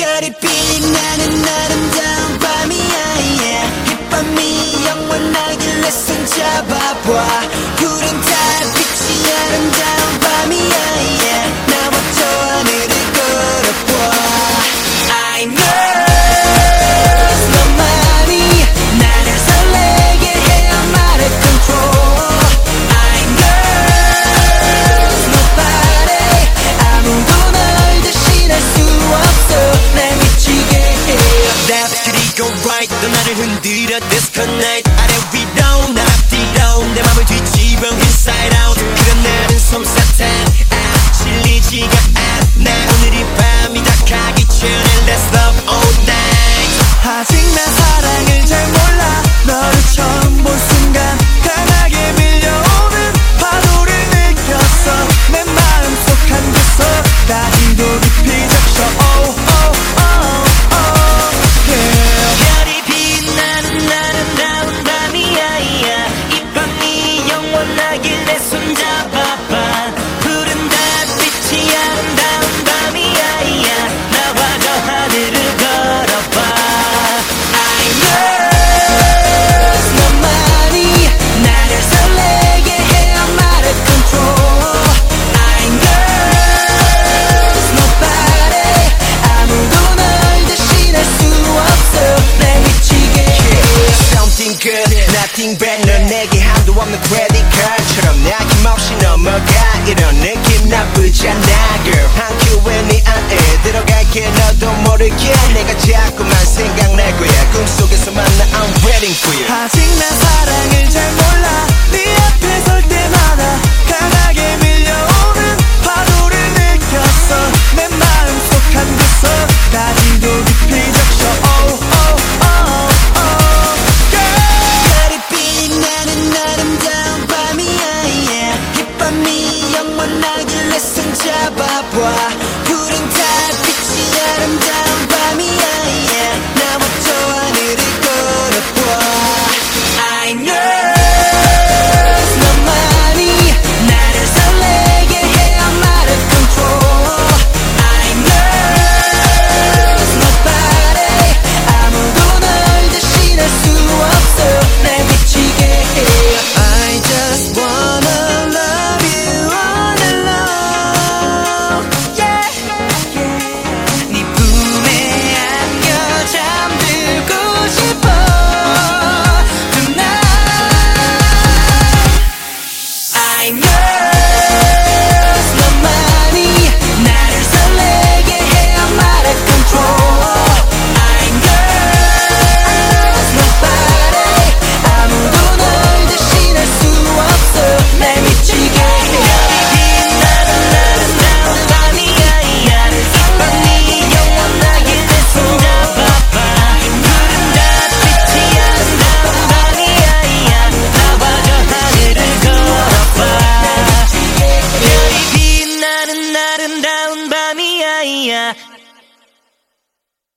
별이 빛나는 아름다운 밤이야 yeah. 이 밤이 영원하길래 손잡아봐 푸른 나를 흔들어 disconnect 아래 위로 날 앞뒤로 내 맘을 뒤집어 inside out 그런 나는 솜사 good, nothing bad 넌 내게 한도 없는 credit card처럼 나 힘없이 넘어가. 이런 느낌 나쁘지 않아 girl. 한 큐에 네 안에 들어갈게. 너도 모르게. 내가 자꾸만 생각날 거야. 꿈속에서 만 네 영원하길 내손 잡아봐